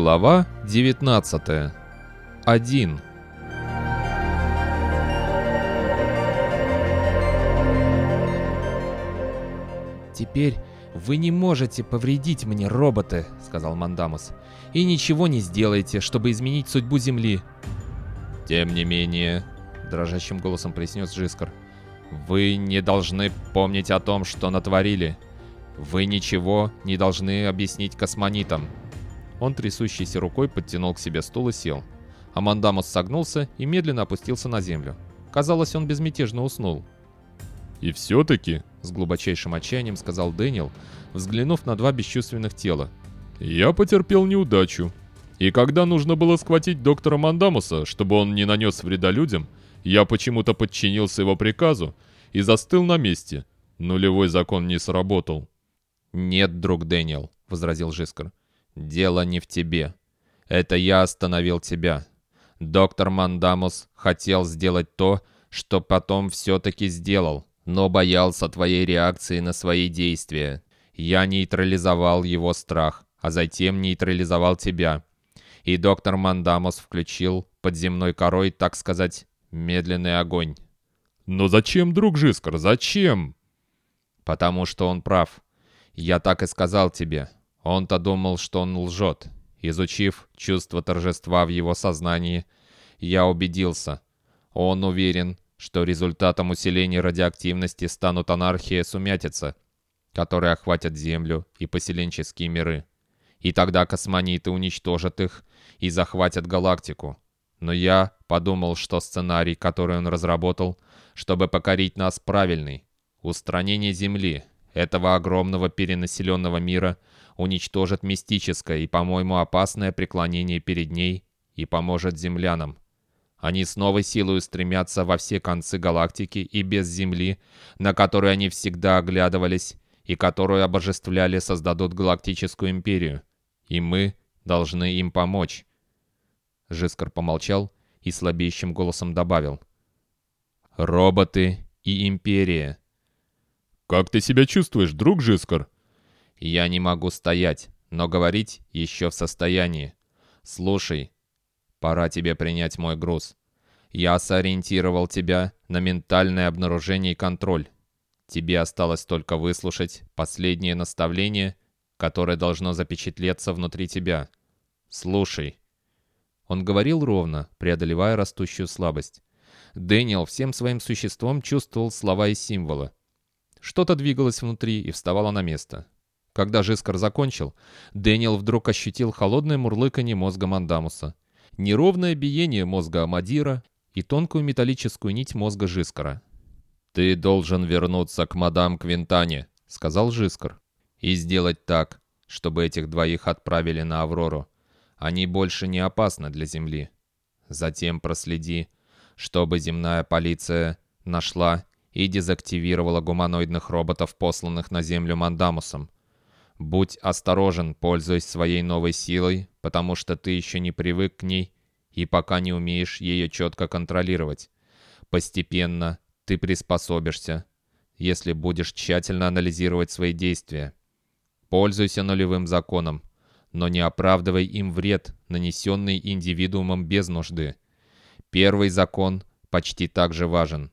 Глава 19. 1. «Теперь вы не можете повредить мне, роботы», — сказал Мандамус. «И ничего не сделаете, чтобы изменить судьбу Земли». «Тем не менее», — дрожащим голосом произнес Джискар, «вы не должны помнить о том, что натворили. Вы ничего не должны объяснить космонитам». Он трясущейся рукой подтянул к себе стул и сел. Амандамус согнулся и медленно опустился на землю. Казалось, он безмятежно уснул. «И все-таки», — с глубочайшим отчаянием сказал Дэниел, взглянув на два бесчувственных тела. «я потерпел неудачу. И когда нужно было схватить доктора Мандамуса, чтобы он не нанес вреда людям, я почему-то подчинился его приказу и застыл на месте. Нулевой закон не сработал». «Нет, друг Дэниел», — возразил Жискар. «Дело не в тебе. Это я остановил тебя. Доктор Мандамус хотел сделать то, что потом все-таки сделал но боялся твоей реакции на свои действия. Я нейтрализовал его страх, а затем нейтрализовал тебя. И доктор Мандамос включил под земной корой, так сказать, медленный огонь. «Но зачем, друг Жискар, зачем?» «Потому что он прав. Я так и сказал тебе. Он-то думал, что он лжет. Изучив чувство торжества в его сознании, я убедился. Он уверен, что результатом усиления радиоактивности станут анархия и сумятица, которые охватят Землю и поселенческие миры. И тогда космониты уничтожат их и захватят галактику. Но я подумал, что сценарий, который он разработал, чтобы покорить нас, правильный. Устранение Земли, этого огромного перенаселенного мира, уничтожит мистическое и, по-моему, опасное преклонение перед ней и поможет землянам. Они с новой силой стремятся во все концы галактики и без Земли, на которую они всегда оглядывались и которую обожествляли, создадут галактическую империю. И мы должны им помочь. Жискар помолчал и слабеющим голосом добавил. «Роботы и империя». «Как ты себя чувствуешь, друг Жискар?» «Я не могу стоять, но говорить еще в состоянии. Слушай, Пора тебе принять мой груз. Я сориентировал тебя на ментальное обнаружение и контроль. Тебе осталось только выслушать последнее наставление, которое должно запечатлеться внутри тебя. Слушай». Он говорил ровно, преодолевая растущую слабость. Дэниел всем своим существом чувствовал слова и символы. Что-то двигалось внутри и вставало на место. Когда Жискар закончил, Дэниел вдруг ощутил холодное мурлыканье мозга Мандамуса неровное биение мозга Амадира и тонкую металлическую нить мозга Жискара. «Ты должен вернуться к мадам Квинтане», — сказал Жискар, «и сделать так, чтобы этих двоих отправили на Аврору. Они больше не опасны для Земли. Затем проследи, чтобы земная полиция нашла и дезактивировала гуманоидных роботов, посланных на Землю Мандамусом. Будь осторожен, пользуясь своей новой силой, потому что ты еще не привык к ней и пока не умеешь ее четко контролировать. Постепенно ты приспособишься, если будешь тщательно анализировать свои действия. Пользуйся нулевым законом, но не оправдывай им вред, нанесенный индивидуумом без нужды. Первый закон почти так же важен.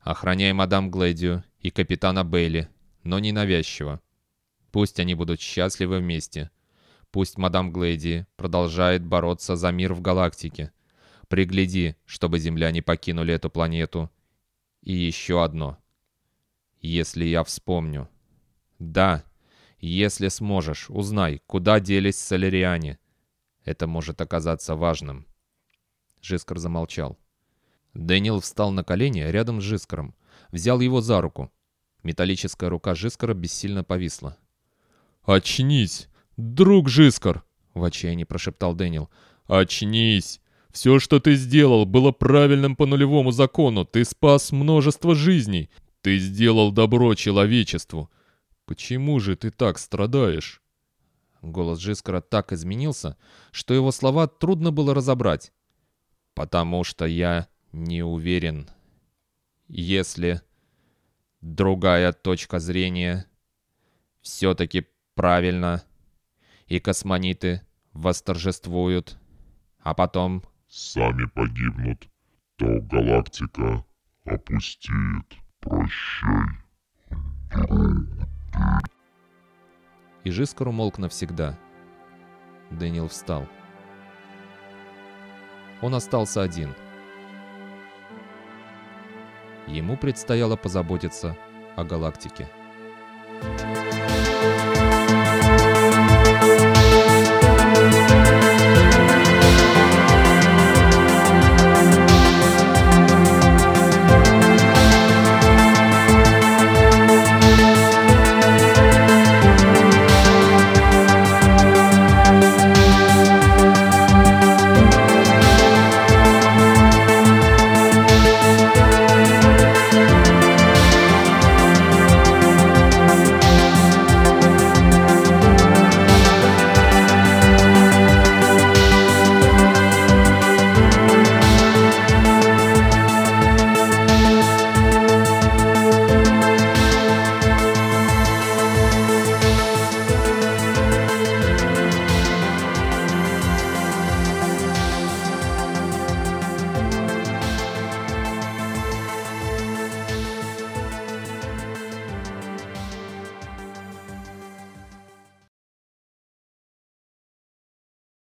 Охраняй мадам Глэдию и капитана Бейли, но не навязчиво. Пусть они будут счастливы вместе. Пусть мадам Глэди продолжает бороться за мир в галактике. Пригляди, чтобы земляне покинули эту планету. И еще одно. Если я вспомню. Да, если сможешь, узнай, куда делись соляриане. Это может оказаться важным. Жискар замолчал. Дэниел встал на колени рядом с Жискаром. Взял его за руку. Металлическая рука Жискара бессильно повисла. «Очнись, друг Жискар!» — в отчаянии прошептал Дэниел. «Очнись! Все, что ты сделал, было правильным по нулевому закону. Ты спас множество жизней. Ты сделал добро человечеству. Почему же ты так страдаешь?» Голос Джискара так изменился, что его слова трудно было разобрать. «Потому что я не уверен. Если другая точка зрения все-таки правильно, и космониты восторжествуют, а потом сами погибнут, то галактика опустеет. Прощай. И Жискар умолк навсегда. Дэниел встал. Он остался один. Ему предстояло позаботиться о галактике.